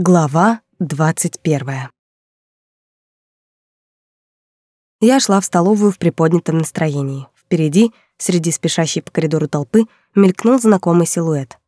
Глава двадцать первая. Я шла в столовую в приподнятом настроении. Впереди, среди спешащей по коридору толпы, мелькнул знакомый силуэт.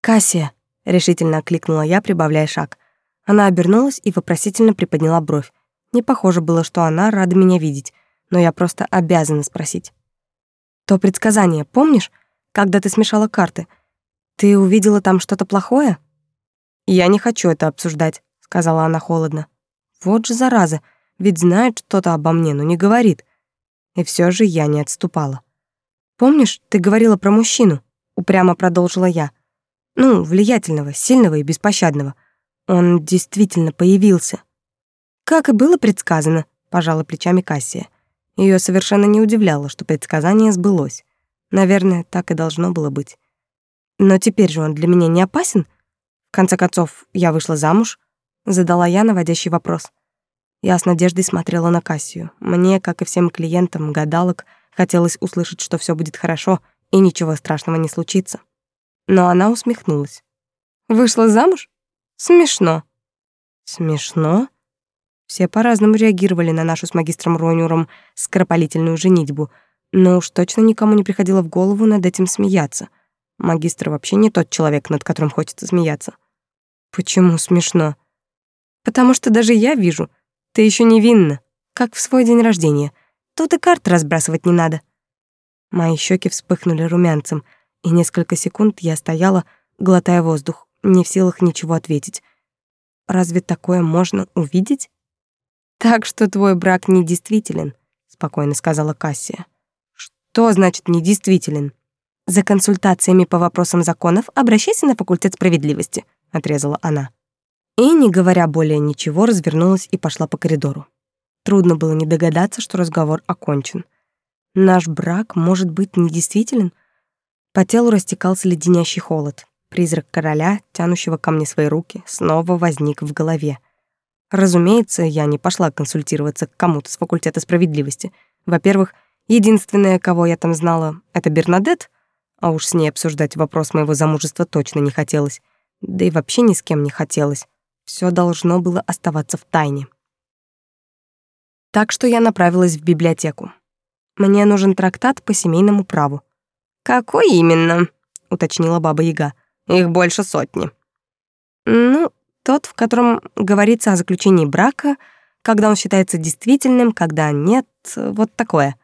«Кассия!» — решительно окликнула я, прибавляя шаг. Она обернулась и вопросительно приподняла бровь. Не похоже было, что она рада меня видеть, но я просто обязана спросить. «То предсказание, помнишь, когда ты смешала карты? Ты увидела там что-то плохое?» «Я не хочу это обсуждать», — сказала она холодно. «Вот же зараза, ведь знает что-то обо мне, но не говорит». И все же я не отступала. «Помнишь, ты говорила про мужчину?» — упрямо продолжила я. «Ну, влиятельного, сильного и беспощадного. Он действительно появился». «Как и было предсказано», — пожала плечами Кассия. Ее совершенно не удивляло, что предсказание сбылось. Наверное, так и должно было быть. «Но теперь же он для меня не опасен?» Конце концов, я вышла замуж, задала я наводящий вопрос. Я с надеждой смотрела на Кассию. Мне, как и всем клиентам гадалок, хотелось услышать, что все будет хорошо и ничего страшного не случится. Но она усмехнулась. Вышла замуж? Смешно. Смешно? Все по-разному реагировали на нашу с магистром Ронюром скоропалительную женитьбу, но уж точно никому не приходило в голову над этим смеяться. Магистр вообще не тот человек, над которым хочется смеяться. Почему смешно? Потому что даже я вижу, ты еще невинна, как в свой день рождения. Тут и карт разбрасывать не надо. Мои щеки вспыхнули румянцем, и несколько секунд я стояла, глотая воздух, не в силах ничего ответить. Разве такое можно увидеть? Так что твой брак недействителен, спокойно сказала Кассия. Что значит недействителен? За консультациями по вопросам законов обращайся на факультет справедливости отрезала она. И, не говоря более ничего, развернулась и пошла по коридору. Трудно было не догадаться, что разговор окончен. Наш брак может быть недействителен? По телу растекался леденящий холод. Призрак короля, тянущего ко мне свои руки, снова возник в голове. Разумеется, я не пошла консультироваться к кому-то с факультета справедливости. Во-первых, единственное, кого я там знала, это Бернадет, а уж с ней обсуждать вопрос моего замужества точно не хотелось да и вообще ни с кем не хотелось. Все должно было оставаться в тайне. Так что я направилась в библиотеку. Мне нужен трактат по семейному праву. «Какой именно?» — уточнила Баба Яга. «Их больше сотни». «Ну, тот, в котором говорится о заключении брака, когда он считается действительным, когда нет, вот такое».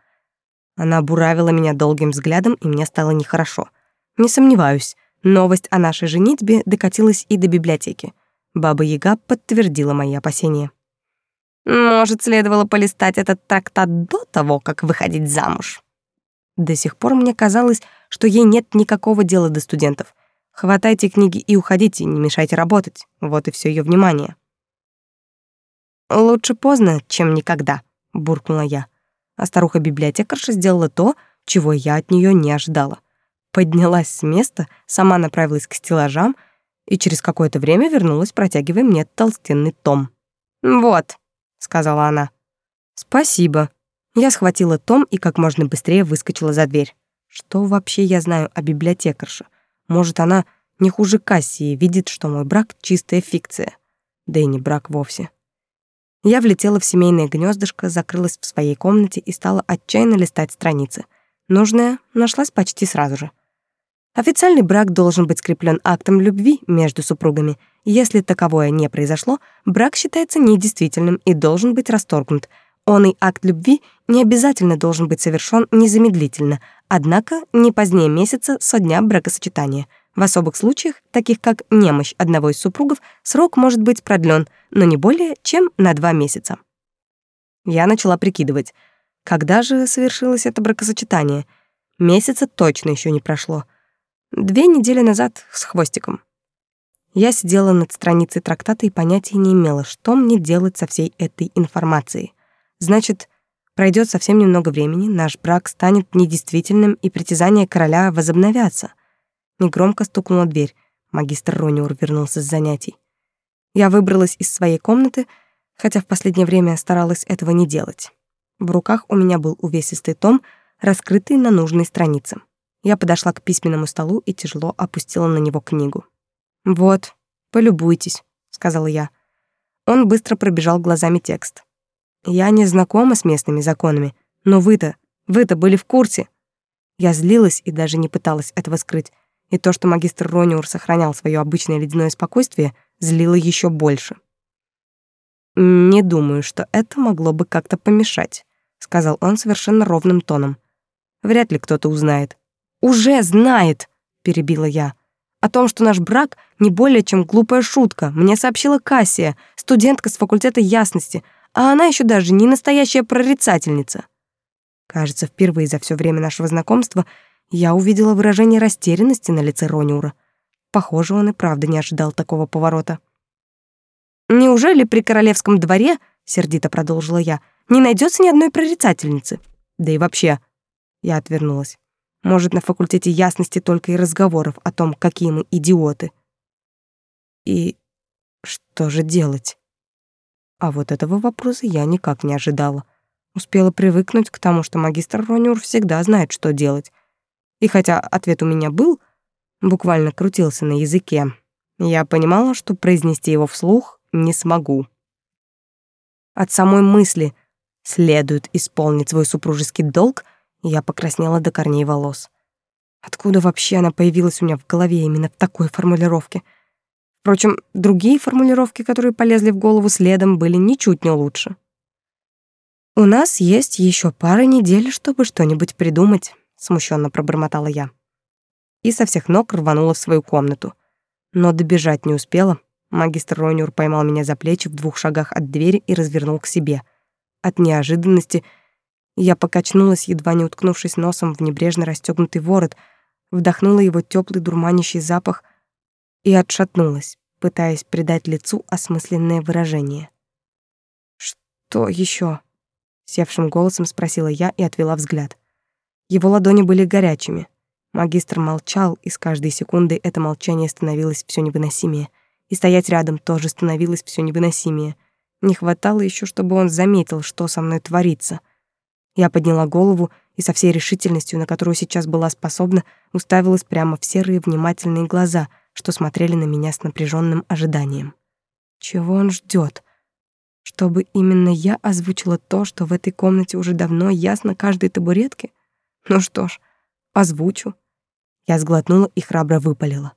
Она буравила меня долгим взглядом, и мне стало нехорошо. Не сомневаюсь, Новость о нашей женитьбе докатилась и до библиотеки. Баба-яга подтвердила мои опасения. «Может, следовало полистать этот трактат до того, как выходить замуж?» До сих пор мне казалось, что ей нет никакого дела до студентов. Хватайте книги и уходите, не мешайте работать. Вот и все ее внимание. «Лучше поздно, чем никогда», — буркнула я. А старуха-библиотекарша сделала то, чего я от нее не ожидала — поднялась с места, сама направилась к стеллажам и через какое-то время вернулась, протягивая мне толстенный том. «Вот», — сказала она. «Спасибо». Я схватила том и как можно быстрее выскочила за дверь. Что вообще я знаю о библиотекарше? Может, она не хуже Кассии, видит, что мой брак — чистая фикция. Да и не брак вовсе. Я влетела в семейное гнездышко, закрылась в своей комнате и стала отчаянно листать страницы. Нужная нашлась почти сразу же — Официальный брак должен быть скреплен актом любви между супругами. Если таковое не произошло, брак считается недействительным и должен быть расторгнут. Он и акт любви не обязательно должен быть совершен незамедлительно, однако не позднее месяца со дня бракосочетания. В особых случаях, таких как немощь одного из супругов, срок может быть продлен, но не более чем на два месяца. Я начала прикидывать, когда же совершилось это бракосочетание. Месяца точно еще не прошло. Две недели назад с хвостиком. Я сидела над страницей трактата и понятия не имела, что мне делать со всей этой информацией. Значит, пройдет совсем немного времени, наш брак станет недействительным, и притязания короля возобновятся. Негромко стукнула дверь. Магистр Рониур вернулся с занятий. Я выбралась из своей комнаты, хотя в последнее время старалась этого не делать. В руках у меня был увесистый том, раскрытый на нужной странице. Я подошла к письменному столу и тяжело опустила на него книгу. «Вот, полюбуйтесь», — сказала я. Он быстро пробежал глазами текст. Я не знакома с местными законами, но вы-то, вы-то были в курсе. Я злилась и даже не пыталась этого скрыть. И то, что магистр Рониур сохранял свое обычное ледяное спокойствие, злило еще больше. «Не думаю, что это могло бы как-то помешать», — сказал он совершенно ровным тоном. «Вряд ли кто-то узнает». «Уже знает!» — перебила я. «О том, что наш брак не более чем глупая шутка, мне сообщила Кассия, студентка с факультета ясности, а она еще даже не настоящая прорицательница». Кажется, впервые за все время нашего знакомства я увидела выражение растерянности на лице Рониура. Похоже, он и правда не ожидал такого поворота. «Неужели при королевском дворе, — сердито продолжила я, — не найдется ни одной прорицательницы? Да и вообще...» Я отвернулась. Может, на факультете ясности только и разговоров о том, какие мы идиоты. И что же делать? А вот этого вопроса я никак не ожидала. Успела привыкнуть к тому, что магистр Ронюр всегда знает, что делать. И хотя ответ у меня был, буквально крутился на языке, я понимала, что произнести его вслух не смогу. От самой мысли «следует исполнить свой супружеский долг» я покраснела до корней волос. Откуда вообще она появилась у меня в голове именно в такой формулировке? Впрочем, другие формулировки, которые полезли в голову следом, были ничуть не лучше. «У нас есть еще пара недель, чтобы что-нибудь придумать», — смущенно пробормотала я. И со всех ног рванула в свою комнату. Но добежать не успела. Магистр Ронюр поймал меня за плечи в двух шагах от двери и развернул к себе. От неожиданности я покачнулась, едва не уткнувшись носом в небрежно расстегнутый ворот, вдохнула его теплый дурманящий запах и отшатнулась, пытаясь придать лицу осмысленное выражение. «Что еще? севшим голосом спросила я и отвела взгляд. Его ладони были горячими. Магистр молчал, и с каждой секундой это молчание становилось все невыносимее. И стоять рядом тоже становилось все невыносимее. Не хватало еще, чтобы он заметил, что со мной творится. Я подняла голову и со всей решительностью, на которую сейчас была способна, уставилась прямо в серые внимательные глаза, что смотрели на меня с напряженным ожиданием. Чего он ждет? Чтобы именно я озвучила то, что в этой комнате уже давно ясно каждой табуретке? Ну что ж, озвучу. Я сглотнула и храбро выпалила.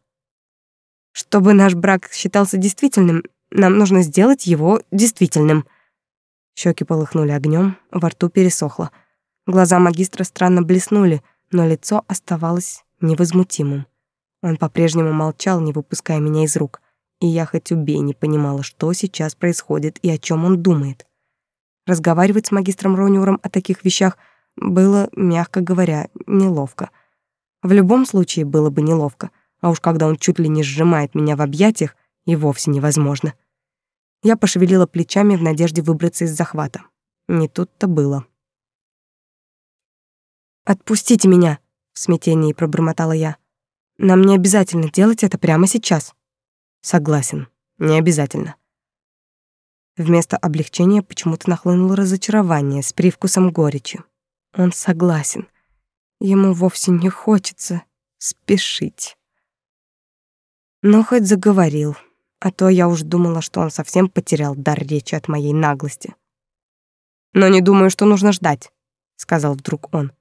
Чтобы наш брак считался действительным, нам нужно сделать его действительным. Щеки полыхнули огнем, во рту пересохло. Глаза магистра странно блеснули, но лицо оставалось невозмутимым. Он по-прежнему молчал, не выпуская меня из рук и я хоть убей не понимала, что сейчас происходит и о чем он думает. Разговаривать с магистром Рониуром о таких вещах было, мягко говоря, неловко. В любом случае было бы неловко, а уж когда он чуть ли не сжимает меня в объятиях, и вовсе невозможно. Я пошевелила плечами в надежде выбраться из захвата. Не тут-то было. «Отпустите меня!» — в смятении пробормотала я. «Нам не обязательно делать это прямо сейчас». Согласен, не обязательно. Вместо облегчения почему-то нахлынуло разочарование с привкусом горечи. Он согласен. Ему вовсе не хочется спешить. Но хоть заговорил, а то я уж думала, что он совсем потерял дар речи от моей наглости. «Но не думаю, что нужно ждать», — сказал вдруг он.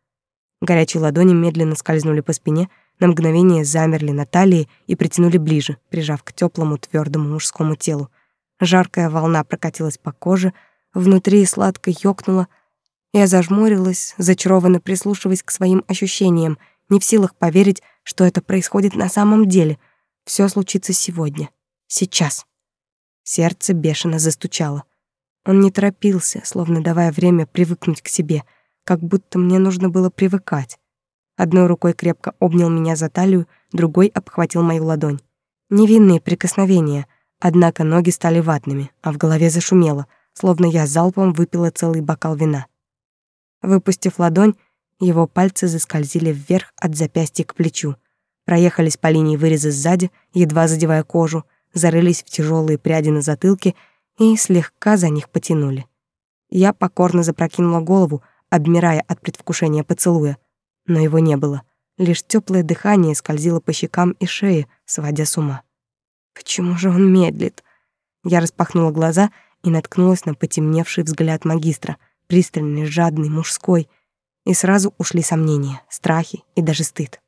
Горячие ладони медленно скользнули по спине, на мгновение замерли на талии и притянули ближе, прижав к теплому твердому мужскому телу. Жаркая волна прокатилась по коже, внутри сладко ёкнула. Я зажмурилась, зачарованно прислушиваясь к своим ощущениям, не в силах поверить, что это происходит на самом деле. Все случится сегодня, сейчас. Сердце бешено застучало. Он не торопился, словно давая время привыкнуть к себе, как будто мне нужно было привыкать. Одной рукой крепко обнял меня за талию, другой обхватил мою ладонь. Невинные прикосновения, однако ноги стали ватными, а в голове зашумело, словно я залпом выпила целый бокал вина. Выпустив ладонь, его пальцы заскользили вверх от запястья к плечу, проехались по линии выреза сзади, едва задевая кожу, зарылись в тяжелые пряди на затылке и слегка за них потянули. Я покорно запрокинула голову, обмирая от предвкушения поцелуя, но его не было. Лишь теплое дыхание скользило по щекам и шее, сводя с ума. Почему же он медлит? Я распахнула глаза и наткнулась на потемневший взгляд магистра, пристальный, жадный, мужской, и сразу ушли сомнения, страхи и даже стыд.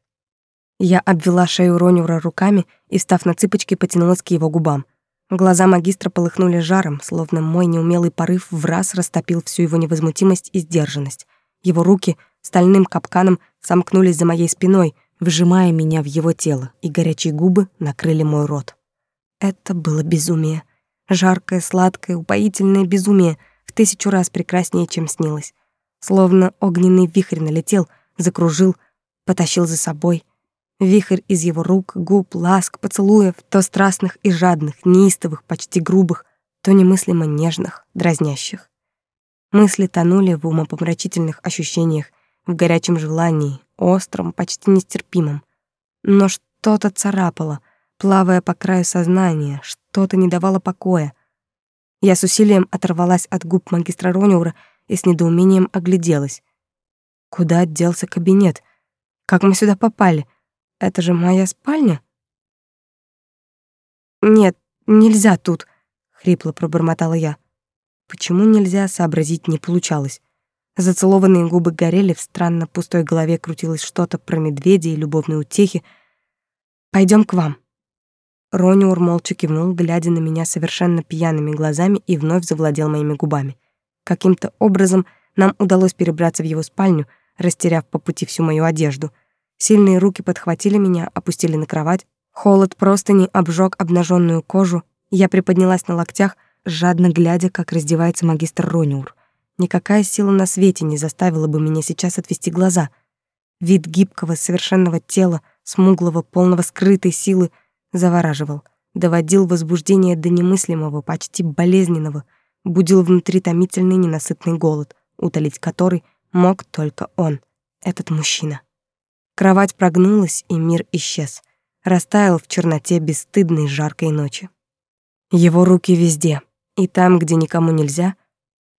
Я обвела шею Ронюра руками и, встав на цыпочки, потянулась к его губам. Глаза магистра полыхнули жаром, словно мой неумелый порыв в раз растопил всю его невозмутимость и сдержанность. Его руки стальным капканом сомкнулись за моей спиной, вжимая меня в его тело, и горячие губы накрыли мой рот. Это было безумие. Жаркое, сладкое, упоительное безумие, в тысячу раз прекраснее, чем снилось. Словно огненный вихрь налетел, закружил, потащил за собой — Вихрь из его рук, губ, ласк, поцелуев, то страстных и жадных, неистовых, почти грубых, то немыслимо нежных, дразнящих. Мысли тонули в умопомрачительных ощущениях, в горячем желании, остром, почти нестерпимом. Но что-то царапало, плавая по краю сознания, что-то не давало покоя. Я с усилием оторвалась от губ магистра Рониура и с недоумением огляделась. Куда делся кабинет? Как мы сюда попали? Это же моя спальня? Нет, нельзя тут, хрипло пробормотала я. Почему нельзя сообразить не получалось? Зацелованные губы горели, в странно пустой голове крутилось что-то про медведя и любовные утехи. Пойдем к вам. Рониур молча кивнул, глядя на меня совершенно пьяными глазами и вновь завладел моими губами. Каким-то образом нам удалось перебраться в его спальню, растеряв по пути всю мою одежду — Сильные руки подхватили меня, опустили на кровать. Холод просто не обжег обнаженную кожу. Я приподнялась на локтях, жадно глядя, как раздевается магистр Рониур. Никакая сила на свете не заставила бы меня сейчас отвести глаза. Вид гибкого, совершенного тела, смуглого, полного скрытой силы завораживал, доводил возбуждение до немыслимого, почти болезненного, будил внутри томительный ненасытный голод, утолить который мог только он, этот мужчина. Кровать прогнулась, и мир исчез. Растаял в черноте бесстыдной жаркой ночи. Его руки везде, и там, где никому нельзя,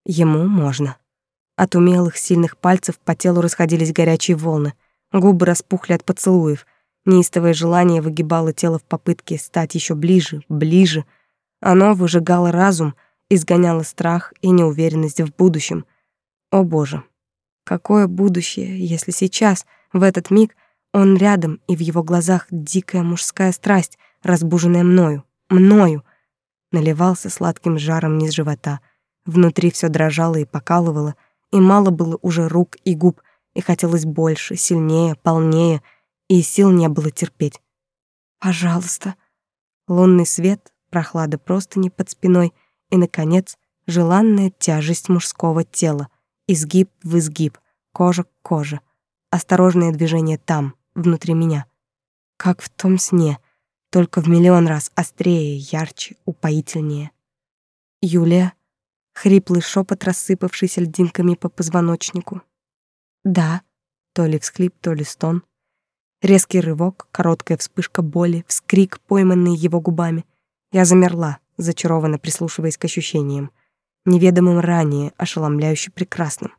ему можно. От умелых, сильных пальцев по телу расходились горячие волны, губы распухли от поцелуев, неистовое желание выгибало тело в попытке стать еще ближе, ближе. Оно выжигало разум, изгоняло страх и неуверенность в будущем. О боже, какое будущее, если сейчас — в этот миг он рядом, и в его глазах дикая мужская страсть, разбуженная мною, мною, наливался сладким жаром низ живота. Внутри все дрожало и покалывало, и мало было уже рук и губ, и хотелось больше, сильнее, полнее, и сил не было терпеть. «Пожалуйста». Лунный свет, прохлада просто не под спиной, и, наконец, желанная тяжесть мужского тела, изгиб в изгиб, кожа к коже осторожные движения там, внутри меня. Как в том сне, только в миллион раз острее, ярче, упоительнее. Юлия, хриплый шепот, рассыпавшийся льдинками по позвоночнику. Да, то ли всхлип, то ли стон. Резкий рывок, короткая вспышка боли, вскрик, пойманный его губами. Я замерла, зачарованно прислушиваясь к ощущениям, неведомым ранее, ошеломляюще прекрасным.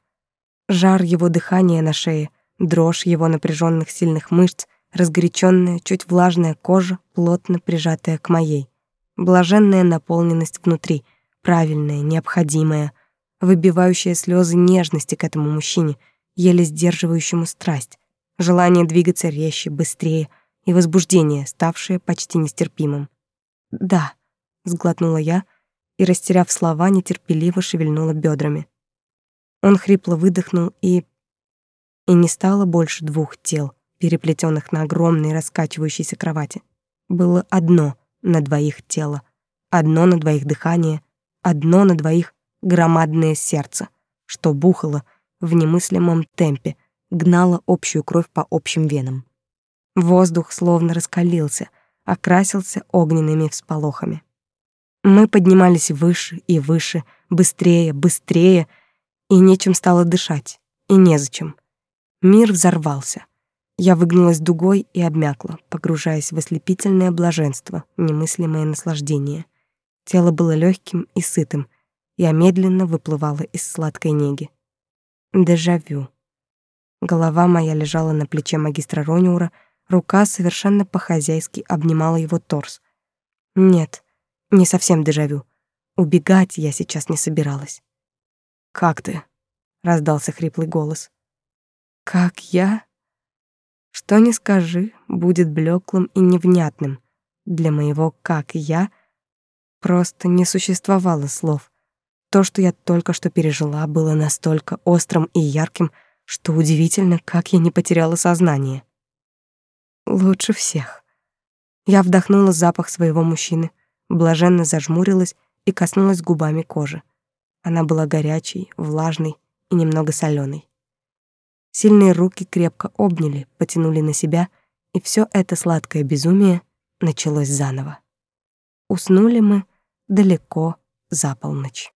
Жар его дыхания на шее, дрожь его напряженных сильных мышц, разгоряченная, чуть влажная кожа, плотно прижатая к моей. Блаженная наполненность внутри, правильная, необходимая, выбивающая слезы нежности к этому мужчине, еле сдерживающему страсть, желание двигаться резче, быстрее и возбуждение, ставшее почти нестерпимым. «Да», — сглотнула я и, растеряв слова, нетерпеливо шевельнула бедрами. Он хрипло выдохнул и и не стало больше двух тел, переплетенных на огромной раскачивающейся кровати. Было одно на двоих тело, одно на двоих дыхание, одно на двоих громадное сердце, что бухало в немыслимом темпе, гнало общую кровь по общим венам. Воздух словно раскалился, окрасился огненными всполохами. Мы поднимались выше и выше, быстрее, быстрее, и нечем стало дышать, и незачем. Мир взорвался. Я выгнулась дугой и обмякла, погружаясь в ослепительное блаженство, немыслимое наслаждение. Тело было легким и сытым. Я медленно выплывала из сладкой неги. Дежавю. Голова моя лежала на плече магистра Рониура, рука совершенно по-хозяйски обнимала его торс. Нет, не совсем дежавю. убегать я сейчас не собиралась. «Как ты?» — раздался хриплый голос. «Как я?» Что ни скажи, будет блеклым и невнятным. Для моего «как я» просто не существовало слов. То, что я только что пережила, было настолько острым и ярким, что удивительно, как я не потеряла сознание. Лучше всех. Я вдохнула запах своего мужчины, блаженно зажмурилась и коснулась губами кожи. Она была горячей, влажной и немного соленой. Сильные руки крепко обняли, потянули на себя, и все это сладкое безумие началось заново. Уснули мы далеко за полночь.